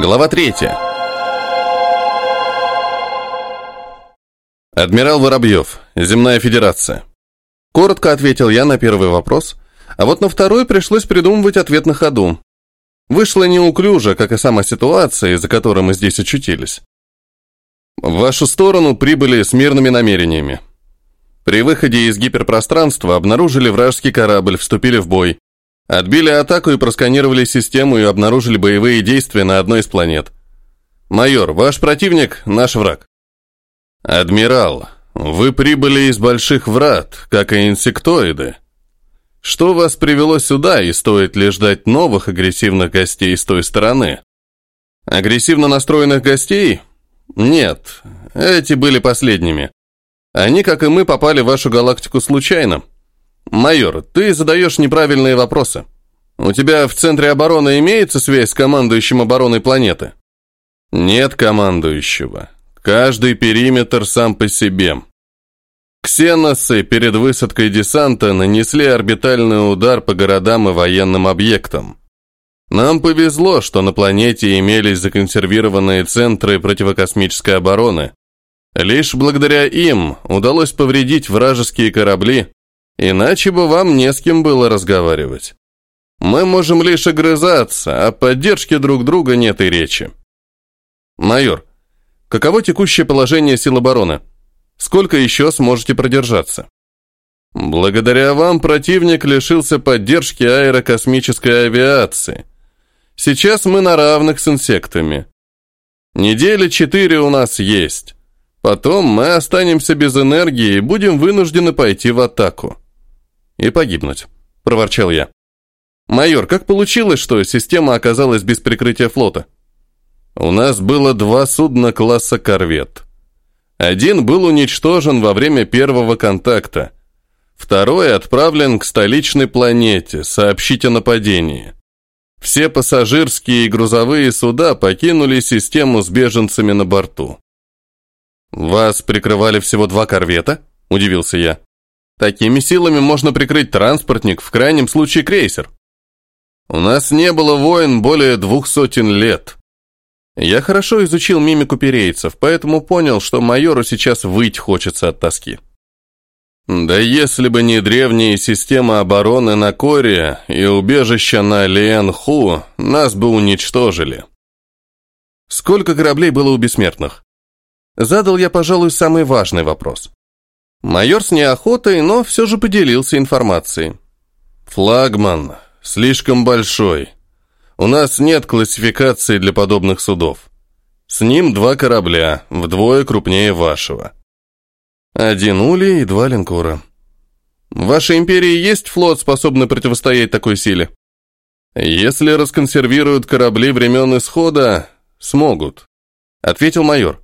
Глава третья. Адмирал Воробьев, Земная Федерация. Коротко ответил я на первый вопрос, а вот на второй пришлось придумывать ответ на ходу. Вышло неуклюже, как и сама ситуация, из-за которой мы здесь очутились. В вашу сторону прибыли с мирными намерениями. При выходе из гиперпространства обнаружили вражеский корабль, вступили в бой. Отбили атаку и просканировали систему и обнаружили боевые действия на одной из планет. Майор, ваш противник – наш враг. Адмирал, вы прибыли из больших врат, как и инсектоиды. Что вас привело сюда, и стоит ли ждать новых агрессивных гостей с той стороны? Агрессивно настроенных гостей? Нет, эти были последними. Они, как и мы, попали в вашу галактику случайно. «Майор, ты задаешь неправильные вопросы. У тебя в центре обороны имеется связь с командующим обороной планеты?» «Нет командующего. Каждый периметр сам по себе». Ксеносы перед высадкой десанта нанесли орбитальный удар по городам и военным объектам. Нам повезло, что на планете имелись законсервированные центры противокосмической обороны. Лишь благодаря им удалось повредить вражеские корабли Иначе бы вам не с кем было разговаривать. Мы можем лишь огрызаться, а поддержки друг друга нет и речи. Майор, каково текущее положение сил обороны? Сколько еще сможете продержаться? Благодаря вам противник лишился поддержки аэрокосмической авиации. Сейчас мы на равных с инсектами. Недели четыре у нас есть. Потом мы останемся без энергии и будем вынуждены пойти в атаку и погибнуть», – проворчал я. «Майор, как получилось, что система оказалась без прикрытия флота?» «У нас было два судна класса «Корвет». Один был уничтожен во время первого контакта, второй отправлен к столичной планете сообщить о нападении. Все пассажирские и грузовые суда покинули систему с беженцами на борту. «Вас прикрывали всего два корвета?» – удивился я. Такими силами можно прикрыть транспортник, в крайнем случае крейсер. У нас не было войн более двух сотен лет. Я хорошо изучил мимику перейцев, поэтому понял, что майору сейчас выть хочется от тоски. Да если бы не древние системы обороны на Коре и убежища на Лиэн-Ху, нас бы уничтожили. Сколько кораблей было у бессмертных? Задал я, пожалуй, самый важный вопрос. Майор с неохотой, но все же поделился информацией. «Флагман слишком большой. У нас нет классификации для подобных судов. С ним два корабля, вдвое крупнее вашего. Один улей и два линкора. В вашей империи есть флот, способный противостоять такой силе? Если расконсервируют корабли времен исхода, смогут», — ответил майор.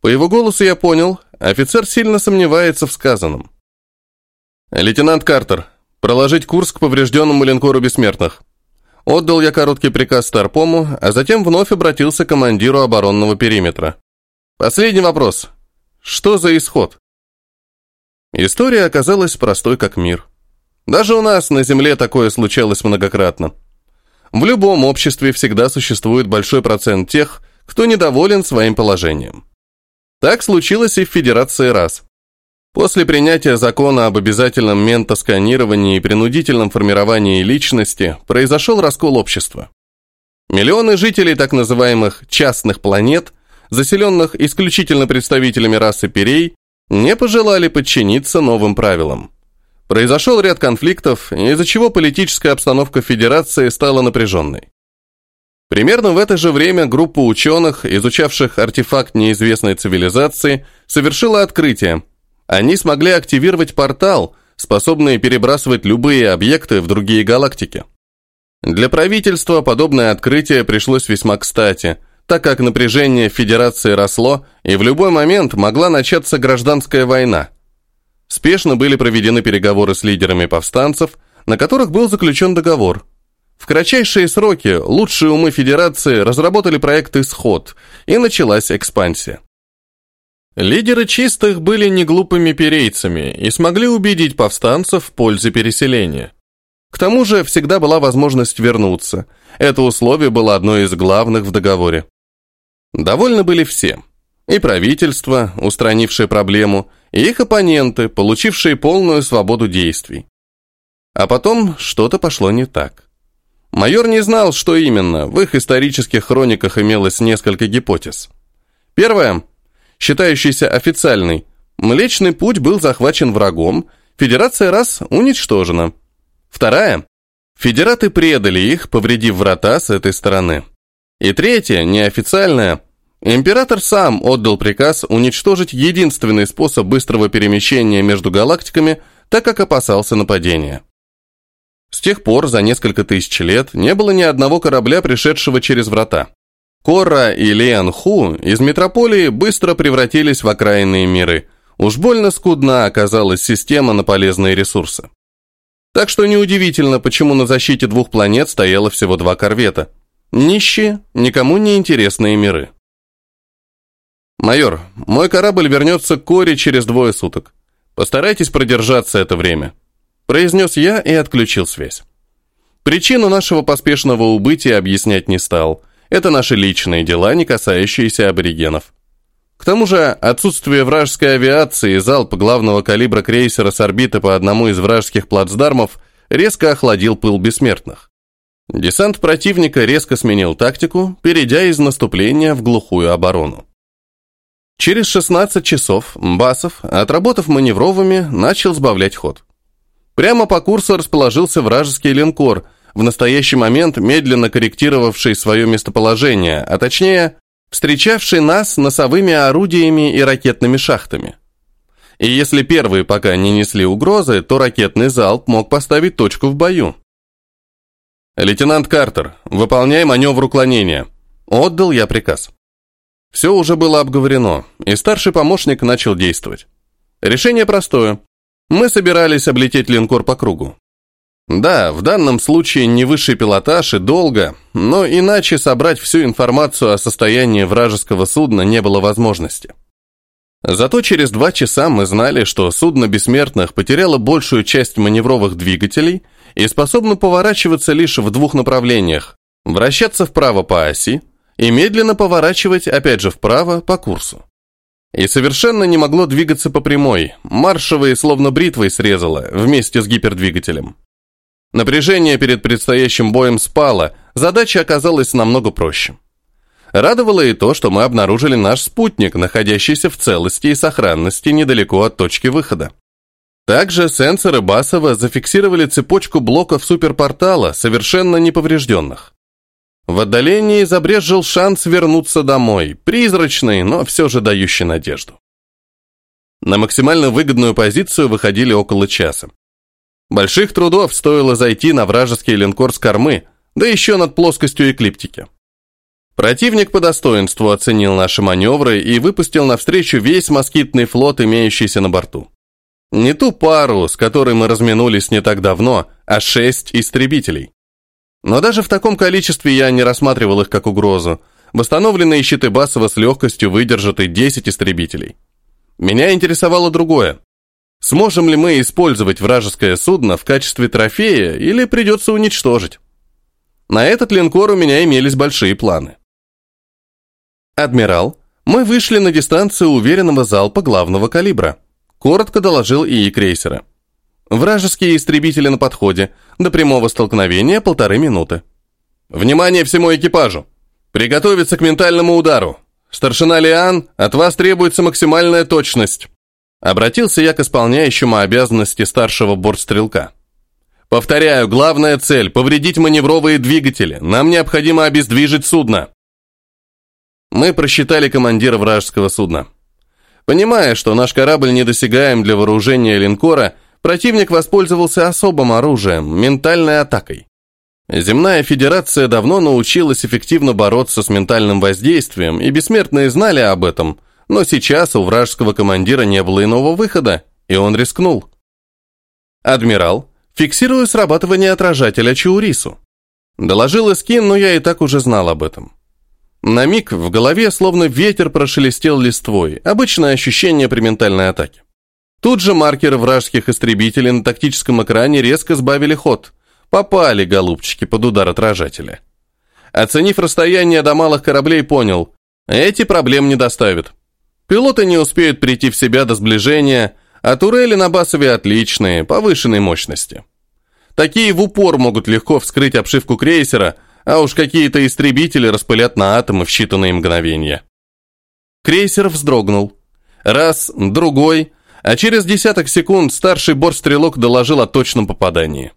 По его голосу я понял, Офицер сильно сомневается в сказанном. «Лейтенант Картер, проложить курс к поврежденному линкору бессмертных». Отдал я короткий приказ Старпому, а затем вновь обратился к командиру оборонного периметра. Последний вопрос. Что за исход? История оказалась простой как мир. Даже у нас на Земле такое случалось многократно. В любом обществе всегда существует большой процент тех, кто недоволен своим положением. Так случилось и в Федерации РАС. После принятия закона об обязательном ментосканировании и принудительном формировании личности произошел раскол общества. Миллионы жителей так называемых «частных планет», заселенных исключительно представителями расы перей, не пожелали подчиниться новым правилам. Произошел ряд конфликтов, из-за чего политическая обстановка Федерации стала напряженной. Примерно в это же время группа ученых, изучавших артефакт неизвестной цивилизации, совершила открытие. Они смогли активировать портал, способный перебрасывать любые объекты в другие галактики. Для правительства подобное открытие пришлось весьма кстати, так как напряжение в Федерации росло, и в любой момент могла начаться гражданская война. Спешно были проведены переговоры с лидерами повстанцев, на которых был заключен договор – в кратчайшие сроки лучшие умы Федерации разработали проект «Исход», и началась экспансия. Лидеры чистых были не глупыми перейцами и смогли убедить повстанцев в пользе переселения. К тому же всегда была возможность вернуться. Это условие было одно из главных в договоре. Довольны были все. И правительство, устранившее проблему, и их оппоненты, получившие полную свободу действий. А потом что-то пошло не так. Майор не знал, что именно, в их исторических хрониках имелось несколько гипотез. Первая, считающаяся официальной, Млечный Путь был захвачен врагом, Федерация раз уничтожена. Вторая, федераты предали их, повредив врата с этой стороны. И третья, неофициальная, Император сам отдал приказ уничтожить единственный способ быстрого перемещения между галактиками, так как опасался нападения. С тех пор, за несколько тысяч лет, не было ни одного корабля, пришедшего через врата. Кора и Лиан Ху из метрополии быстро превратились в окраинные миры. Уж больно скудна оказалась система на полезные ресурсы. Так что неудивительно, почему на защите двух планет стояло всего два корвета. Нищие, никому не интересные миры. «Майор, мой корабль вернется к Коре через двое суток. Постарайтесь продержаться это время», – произнес я и отключил связь. Причину нашего поспешного убытия объяснять не стал. Это наши личные дела, не касающиеся аборигенов. К тому же отсутствие вражеской авиации и залп главного калибра крейсера с орбиты по одному из вражеских плацдармов резко охладил пыл бессмертных. Десант противника резко сменил тактику, перейдя из наступления в глухую оборону. Через 16 часов Басов, отработав маневровыми, начал сбавлять ход. Прямо по курсу расположился вражеский линкор, в настоящий момент медленно корректировавший свое местоположение, а точнее, встречавший нас носовыми орудиями и ракетными шахтами. И если первые пока не несли угрозы, то ракетный залп мог поставить точку в бою. «Лейтенант Картер, выполняй маневр уклонения», — отдал я приказ. Все уже было обговорено, и старший помощник начал действовать. Решение простое. Мы собирались облететь линкор по кругу. Да, в данном случае не высший пилотаж и долго, но иначе собрать всю информацию о состоянии вражеского судна не было возможности. Зато через два часа мы знали, что судно бессмертных потеряло большую часть маневровых двигателей и способно поворачиваться лишь в двух направлениях – вращаться вправо по оси и медленно поворачивать опять же вправо по курсу. И совершенно не могло двигаться по прямой, маршевые словно бритвой срезало вместе с гипердвигателем. Напряжение перед предстоящим боем спало, задача оказалась намного проще. Радовало и то, что мы обнаружили наш спутник, находящийся в целости и сохранности недалеко от точки выхода. Также сенсоры Басова зафиксировали цепочку блоков суперпортала, совершенно неповрежденных. В отдалении забрежил шанс вернуться домой, призрачный, но все же дающий надежду. На максимально выгодную позицию выходили около часа. Больших трудов стоило зайти на вражеский линкор с кормы, да еще над плоскостью эклиптики. Противник по достоинству оценил наши маневры и выпустил навстречу весь москитный флот, имеющийся на борту. Не ту пару, с которой мы разминулись не так давно, а шесть истребителей. Но даже в таком количестве я не рассматривал их как угрозу. Восстановленные щиты Басова с легкостью выдержат и 10 истребителей. Меня интересовало другое. Сможем ли мы использовать вражеское судно в качестве трофея или придется уничтожить? На этот линкор у меня имелись большие планы. «Адмирал, мы вышли на дистанцию уверенного залпа главного калибра», коротко доложил ИИ крейсера. Вражеские истребители на подходе. До прямого столкновения полторы минуты. Внимание всему экипажу! Приготовиться к ментальному удару. Старшина Лиан, от вас требуется максимальная точность. Обратился я к исполняющему обязанности старшего бортстрелка. Повторяю, главная цель – повредить маневровые двигатели. Нам необходимо обездвижить судно. Мы просчитали командира вражеского судна. Понимая, что наш корабль недосягаем для вооружения линкора – Противник воспользовался особым оружием – ментальной атакой. Земная Федерация давно научилась эффективно бороться с ментальным воздействием, и бессмертные знали об этом, но сейчас у вражеского командира не было иного выхода, и он рискнул. «Адмирал, фиксирую срабатывание отражателя Чаурису». Доложил Искин, но я и так уже знал об этом. На миг в голове словно ветер прошелестел листвой, обычное ощущение при ментальной атаке. Тут же маркеры вражеских истребителей на тактическом экране резко сбавили ход. Попали, голубчики, под удар отражателя. Оценив расстояние до малых кораблей, понял, эти проблем не доставят. Пилоты не успеют прийти в себя до сближения, а турели на басове отличные, повышенной мощности. Такие в упор могут легко вскрыть обшивку крейсера, а уж какие-то истребители распылят на атомы в считанные мгновения. Крейсер вздрогнул. Раз, другой, а через десяток секунд старший бортстрелок доложил о точном попадании.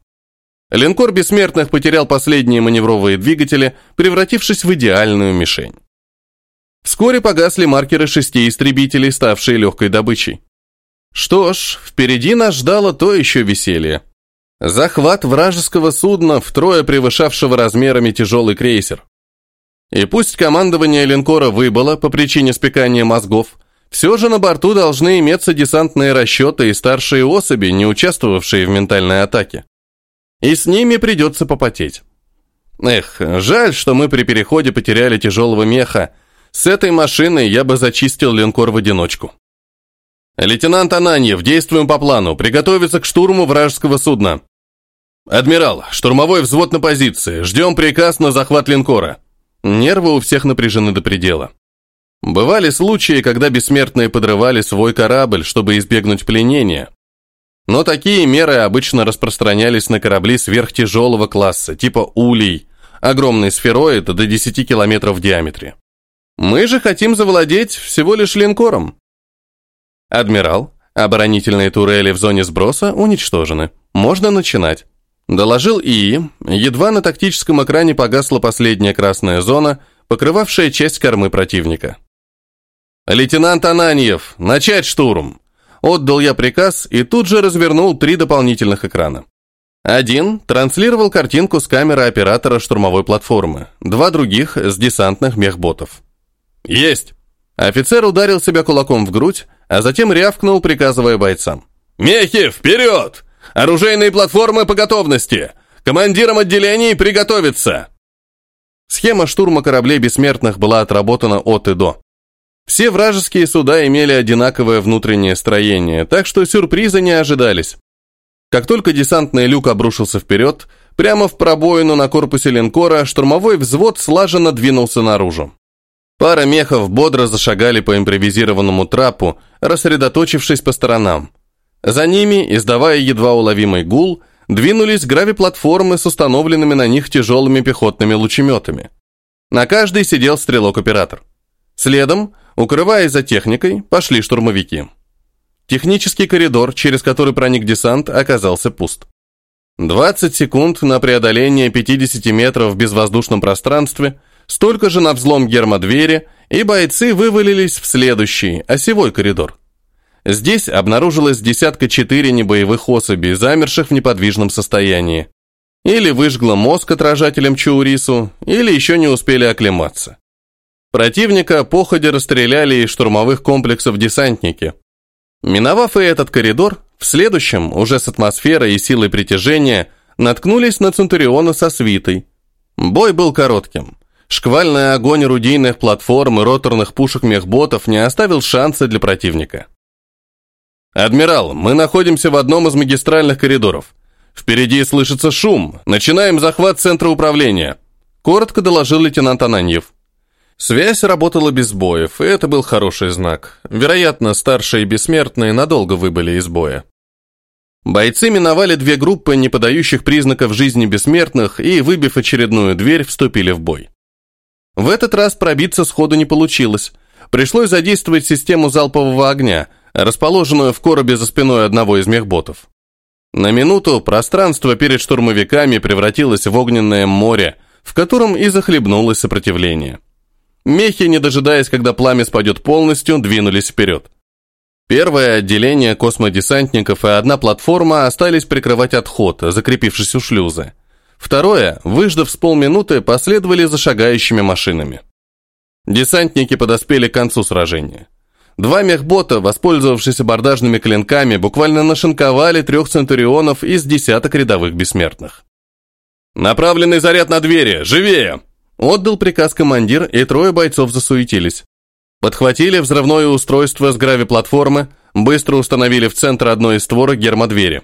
Линкор бессмертных потерял последние маневровые двигатели, превратившись в идеальную мишень. Вскоре погасли маркеры шести истребителей, ставшие легкой добычей. Что ж, впереди нас ждало то еще веселье. Захват вражеского судна, втрое превышавшего размерами тяжелый крейсер. И пусть командование линкора выбыло по причине спекания мозгов, все же на борту должны иметься десантные расчеты и старшие особи, не участвовавшие в ментальной атаке. И с ними придется попотеть. Эх, жаль, что мы при переходе потеряли тяжелого меха. С этой машиной я бы зачистил линкор в одиночку. «Лейтенант Ананьев, действуем по плану. Приготовиться к штурму вражеского судна». «Адмирал, штурмовой взвод на позиции. Ждем приказ на захват линкора». Нервы у всех напряжены до предела. Бывали случаи, когда бессмертные подрывали свой корабль, чтобы избегнуть пленения. Но такие меры обычно распространялись на корабли сверхтяжелого класса, типа улей, огромный сфероид до 10 километров в диаметре. Мы же хотим завладеть всего лишь линкором. Адмирал, оборонительные турели в зоне сброса уничтожены. Можно начинать. Доложил ИИ, едва на тактическом экране погасла последняя красная зона, покрывавшая часть кормы противника. «Лейтенант Ананьев, начать штурм!» Отдал я приказ и тут же развернул три дополнительных экрана. Один транслировал картинку с камеры оператора штурмовой платформы, два других с десантных мехботов. «Есть!» Офицер ударил себя кулаком в грудь, а затем рявкнул, приказывая бойцам. «Мехи, вперед! Оружейные платформы по готовности! Командирам отделений приготовиться!» Схема штурма кораблей бессмертных была отработана от и до. Все вражеские суда имели одинаковое внутреннее строение, так что сюрпризы не ожидались. Как только десантный люк обрушился вперед, прямо в пробоину на корпусе линкора штурмовой взвод слаженно двинулся наружу. Пара мехов бодро зашагали по импровизированному трапу, рассредоточившись по сторонам. За ними, издавая едва уловимый гул, двинулись гравиплатформы с установленными на них тяжелыми пехотными лучеметами. На каждой сидел стрелок-оператор. Следом, укрываясь за техникой, пошли штурмовики. Технический коридор, через который проник десант, оказался пуст. 20 секунд на преодоление 50 метров в безвоздушном пространстве, столько же на взлом гермодвери, и бойцы вывалились в следующий, осевой коридор. Здесь обнаружилось десятка четыре небоевых особей, замерших в неподвижном состоянии. Или выжгло мозг отражателем Чаурису, или еще не успели оклематься. Противника походе расстреляли из штурмовых комплексов десантники. Миновав и этот коридор, в следующем, уже с атмосферой и силой притяжения, наткнулись на Центуриона со свитой. Бой был коротким. Шквальный огонь орудийных платформ и роторных пушек мехботов не оставил шанса для противника. «Адмирал, мы находимся в одном из магистральных коридоров. Впереди слышится шум. Начинаем захват центра управления», – коротко доложил лейтенант Ананьев. Связь работала без боев, и это был хороший знак. Вероятно, старшие бессмертные надолго выбыли из боя. Бойцы миновали две группы, не подающих признаков жизни бессмертных, и, выбив очередную дверь, вступили в бой. В этот раз пробиться сходу не получилось. Пришлось задействовать систему залпового огня, расположенную в коробе за спиной одного из мехботов. На минуту пространство перед штурмовиками превратилось в огненное море, в котором и захлебнулось сопротивление. Мехи, не дожидаясь, когда пламя спадет полностью, двинулись вперед. Первое отделение космодесантников и одна платформа остались прикрывать отход, закрепившись у шлюза. Второе, выждав с полминуты, последовали за шагающими машинами. Десантники подоспели к концу сражения. Два мехбота, воспользовавшись абордажными клинками, буквально нашинковали трех центурионов из десяток рядовых бессмертных. «Направленный заряд на двери! Живее!» Отдал приказ командир, и трое бойцов засуетились. Подхватили взрывное устройство с гравиплатформы, быстро установили в центр одной из створок гермодвери.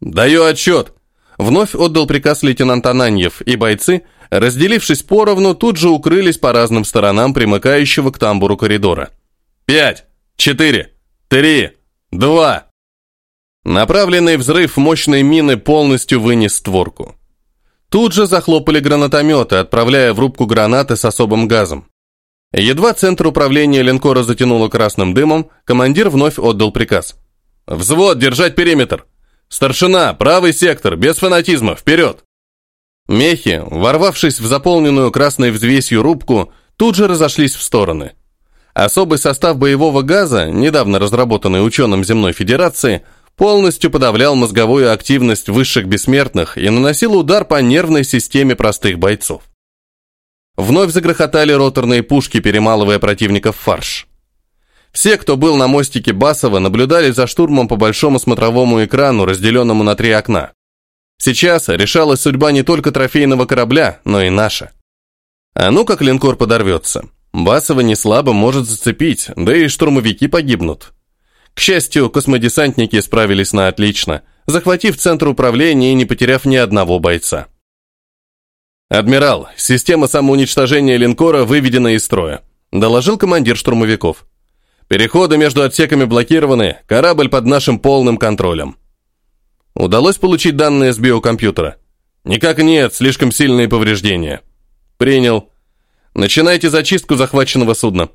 «Даю отчет! вновь отдал приказ лейтенант Ананьев, и бойцы, разделившись поровну, тут же укрылись по разным сторонам примыкающего к тамбуру коридора. «Пять! Четыре! Три! Два!» Направленный взрыв мощной мины полностью вынес створку. Тут же захлопали гранатометы, отправляя в рубку гранаты с особым газом. Едва центр управления линкора затянуло красным дымом, командир вновь отдал приказ. «Взвод, держать периметр! Старшина, правый сектор, без фанатизма, вперед!» Мехи, ворвавшись в заполненную красной взвесью рубку, тут же разошлись в стороны. Особый состав боевого газа, недавно разработанный ученым Земной Федерации, полностью подавлял мозговую активность высших бессмертных и наносил удар по нервной системе простых бойцов. Вновь загрохотали роторные пушки, перемалывая противников фарш. Все, кто был на мостике Басова, наблюдали за штурмом по большому смотровому экрану, разделенному на три окна. Сейчас решалась судьба не только трофейного корабля, но и наша. А ну как линкор подорвется. Басова не слабо может зацепить, да и штурмовики погибнут. К счастью, космодесантники справились на отлично, захватив центр управления и не потеряв ни одного бойца. «Адмирал, система самоуничтожения линкора выведена из строя», доложил командир штурмовиков. «Переходы между отсеками блокированы, корабль под нашим полным контролем». Удалось получить данные с биокомпьютера? Никак нет, слишком сильные повреждения. Принял. Начинайте зачистку захваченного судна.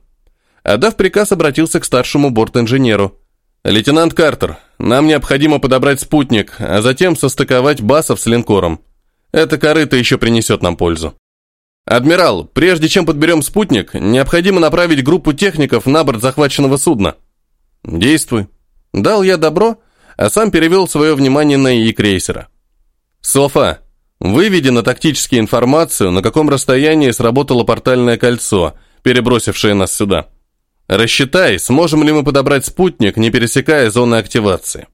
Отдав приказ, обратился к старшему борт-инженеру. «Лейтенант Картер, нам необходимо подобрать спутник, а затем состыковать басов с линкором. Это корыто еще принесет нам пользу. Адмирал, прежде чем подберем спутник, необходимо направить группу техников на борт захваченного судна». «Действуй». Дал я добро, а сам перевел свое внимание на ИИ крейсера. «Софа, выведи на тактические информацию, на каком расстоянии сработало портальное кольцо, перебросившее нас сюда». Рассчитай, сможем ли мы подобрать спутник, не пересекая зоны активации.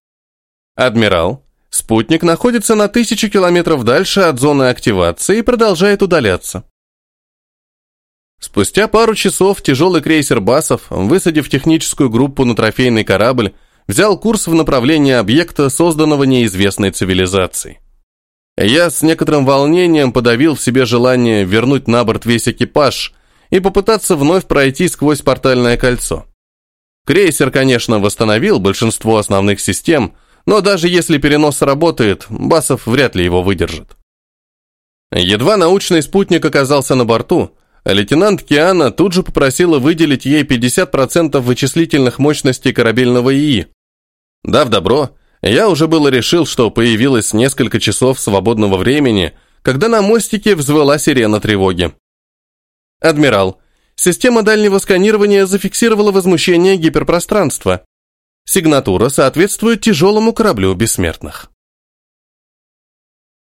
Адмирал, спутник находится на тысячу километров дальше от зоны активации и продолжает удаляться. Спустя пару часов тяжелый крейсер «Басов», высадив техническую группу на трофейный корабль, взял курс в направлении объекта, созданного неизвестной цивилизацией. Я с некоторым волнением подавил в себе желание вернуть на борт весь экипаж, и попытаться вновь пройти сквозь портальное кольцо. Крейсер, конечно, восстановил большинство основных систем, но даже если перенос работает, Басов вряд ли его выдержит. Едва научный спутник оказался на борту, лейтенант Киана тут же попросила выделить ей 50% вычислительных мощностей корабельного ИИ. Дав добро, я уже было решил, что появилось несколько часов свободного времени, когда на мостике взвыла сирена тревоги. Адмирал, система дальнего сканирования зафиксировала возмущение гиперпространства. Сигнатура соответствует тяжелому кораблю бессмертных.